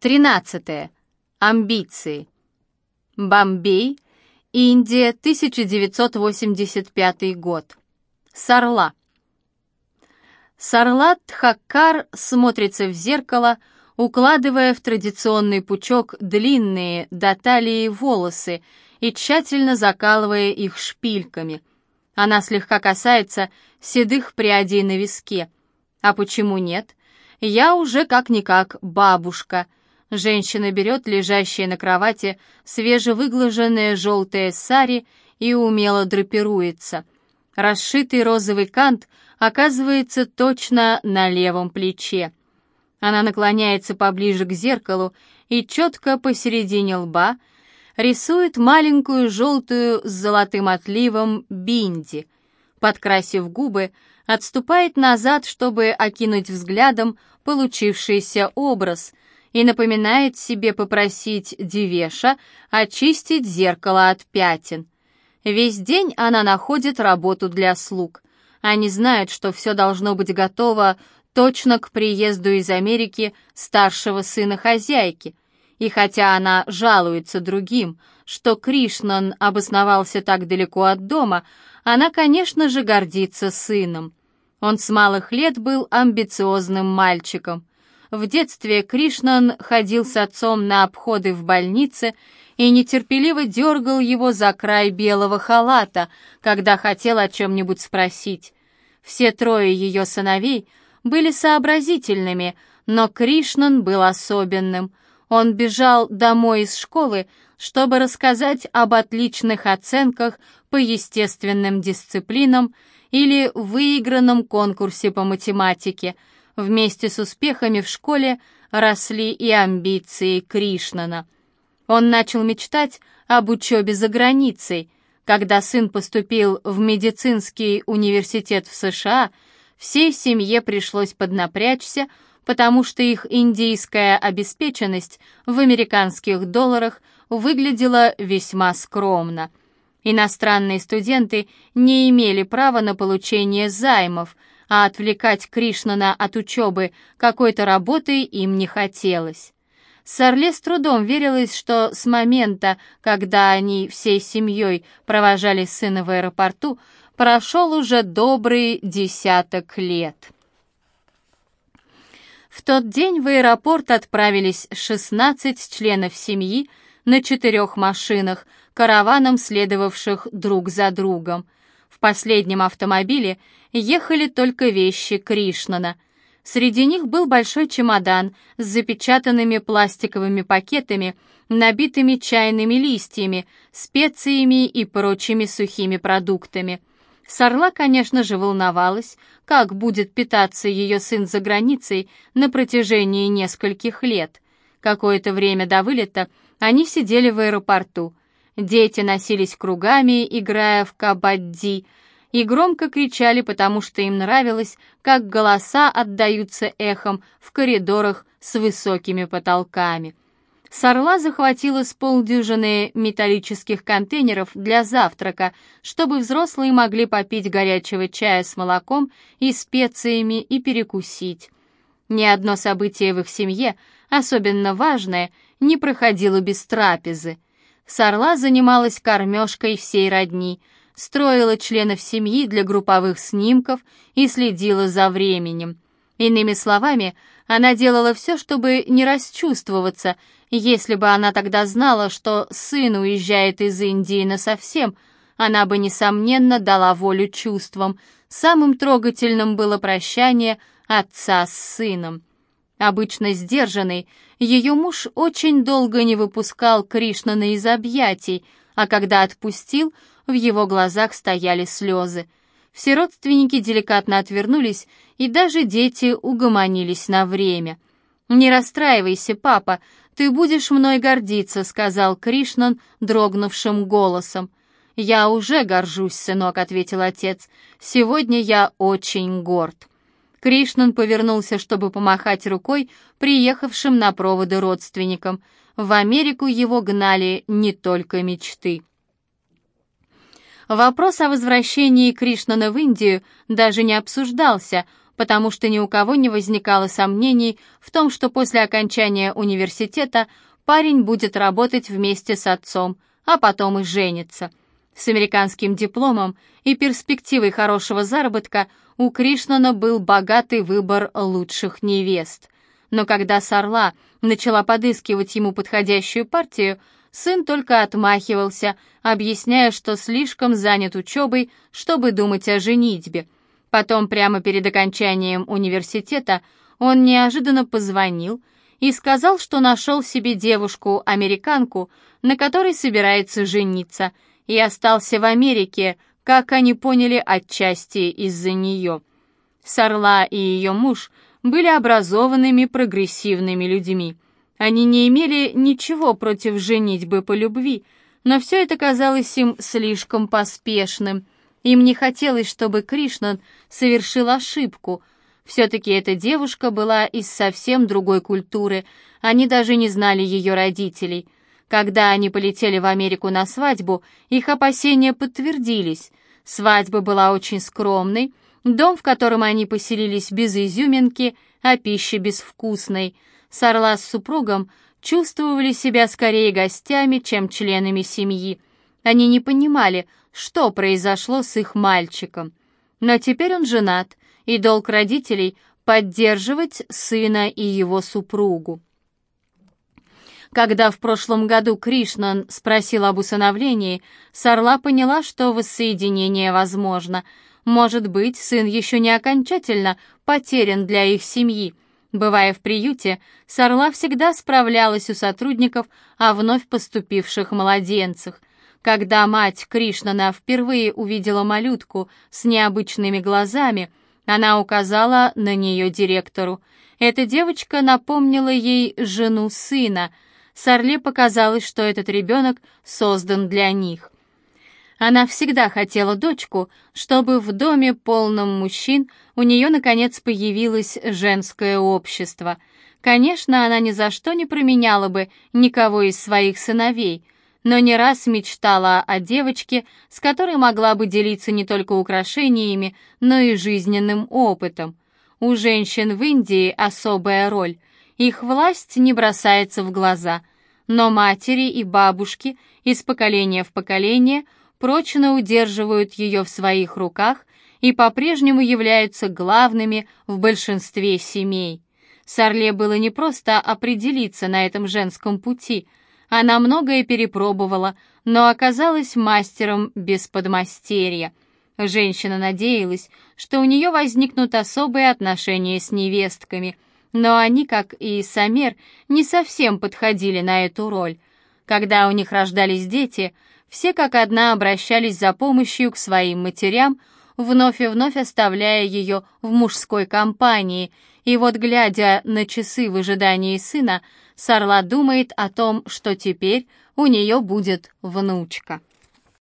13. Амбиции. Бомбей, Индия, 1985 год. Сарла. Сарлат Тхаккар смотрится в зеркало, укладывая в традиционный пучок длинные до талии волосы и тщательно закалывая их шпильками. Она слегка касается седых прядей на виске. А почему нет? Я уже как-никак бабушка — Женщина берет лежащее на кровати свежевыглаженное желтое сари и умело драпируется. Расшитый розовый кант оказывается точно на левом плече. Она наклоняется поближе к зеркалу и четко посередине лба рисует маленькую желтую с золотым отливом бинди. Подкрасив губы, отступает назад, чтобы окинуть взглядом получившийся образ, и напоминает себе попросить Девеша очистить зеркало от пятен. Весь день она находит работу для слуг. Они знают, что все должно быть готово точно к приезду из Америки старшего сына хозяйки. И хотя она жалуется другим, что Кришнан обосновался так далеко от дома, она, конечно же, гордится сыном. Он с малых лет был амбициозным мальчиком. В детстве Кришнан ходил с отцом на обходы в больнице и нетерпеливо дергал его за край белого халата, когда хотел о чем-нибудь спросить. Все трое ее сыновей были сообразительными, но Кришнан был особенным. Он бежал домой из школы, чтобы рассказать об отличных оценках по естественным дисциплинам или выигранном конкурсе по математике — Вместе с успехами в школе росли и амбиции Кришнана. Он начал мечтать об учебе за границей. Когда сын поступил в медицинский университет в США, всей семье пришлось поднапрячься, потому что их индийская обеспеченность в американских долларах выглядела весьма скромно. Иностранные студенты не имели права на получение займов – а отвлекать Кришнана от учебы какой-то работой им не хотелось. Сарле с трудом верилось, что с момента, когда они всей семьей провожали сына в аэропорту, прошел уже добрый десяток лет. В тот день в аэропорт отправились 16 членов семьи на четырех машинах, караваном следовавших друг за другом. В последнем автомобиле ехали только вещи Кришнана. Среди них был большой чемодан с запечатанными пластиковыми пакетами, набитыми чайными листьями, специями и прочими сухими продуктами. Сарла, конечно же, волновалась, как будет питаться ее сын за границей на протяжении нескольких лет. Какое-то время до вылета они сидели в аэропорту. Дети носились кругами, играя в кабадди, и громко кричали, потому что им нравилось, как голоса отдаются эхом в коридорах с высокими потолками. Сорла захватила с полдюжины металлических контейнеров для завтрака, чтобы взрослые могли попить горячего чая с молоком и специями и перекусить. Ни одно событие в их семье, особенно важное, не проходило без трапезы. Сорла занималась кормежкой всей родни — строила членов семьи для групповых снимков и следила за временем. Иными словами, она делала все, чтобы не расчувствоваться. Если бы она тогда знала, что сын уезжает из Индии насовсем, она бы, несомненно, дала волю чувствам. Самым трогательным было прощание отца с сыном. Обычно сдержанный, ее муж очень долго не выпускал Кришнана из объятий, а когда отпустил, в его глазах стояли слезы. Все родственники деликатно отвернулись, и даже дети угомонились на время. «Не расстраивайся, папа, ты будешь мной гордиться», — сказал Кришнан дрогнувшим голосом. «Я уже горжусь, сынок», — ответил отец. «Сегодня я очень горд». Кришнан повернулся, чтобы помахать рукой приехавшим на проводы родственникам. В Америку его гнали не только мечты. Вопрос о возвращении Кришнана в Индию даже не обсуждался, потому что ни у кого не возникало сомнений в том, что после окончания университета парень будет работать вместе с отцом, а потом и женится. С американским дипломом и перспективой хорошего заработка у Кришнана был богатый выбор лучших невест. Но когда Сарла начала подыскивать ему подходящую партию, сын только отмахивался, объясняя, что слишком занят учебой, чтобы думать о женитьбе. Потом, прямо перед окончанием университета, он неожиданно позвонил и сказал, что нашел себе девушку-американку, на которой собирается жениться, и остался в Америке, как они поняли, отчасти из-за нее. Сарла и ее муж были образованными прогрессивными людьми. Они не имели ничего против женитьбы по любви, но все это казалось им слишком поспешным. Им не хотелось, чтобы Кришнан совершил ошибку. Все-таки эта девушка была из совсем другой культуры, они даже не знали ее родителей. Когда они полетели в Америку на свадьбу, их опасения подтвердились. Свадьба была очень скромной, дом, в котором они поселились без изюминки, а пища безвкусной. Сарла с супругом чувствовали себя скорее гостями, чем членами семьи. Они не понимали, что произошло с их мальчиком. Но теперь он женат, и долг родителей — поддерживать сына и его супругу. Когда в прошлом году Кришнан спросил об усыновлении, Сарла поняла, что воссоединение возможно. Может быть, сын еще не окончательно потерян для их семьи. Бывая в приюте, Сарла всегда справлялась у сотрудников о вновь поступивших младенцах. Когда мать Кришнана впервые увидела малютку с необычными глазами, она указала на нее директору. Эта девочка напомнила ей жену сына — Сарле показалось, что этот ребенок создан для них. Она всегда хотела дочку, чтобы в доме полном мужчин у нее наконец появилось женское общество. Конечно, она ни за что не променяла бы никого из своих сыновей, но не раз мечтала о девочке, с которой могла бы делиться не только украшениями, но и жизненным опытом. У женщин в Индии особая роль — их власть не бросается в глаза, но матери и бабушки из поколения в поколение прочно удерживают ее в своих руках и по-прежнему являются главными в большинстве семей. Сарле было непросто определиться на этом женском пути. Она многое перепробовала, но оказалась мастером без подмастерья. Женщина надеялась, что у нее возникнут особые отношения с невестками – но они, как и Самер, не совсем подходили на эту роль. Когда у них рождались дети, все как одна обращались за помощью к своим матерям, вновь и вновь оставляя ее в мужской компании, и вот, глядя на часы в ожидании сына, Сарла думает о том, что теперь у нее будет внучка.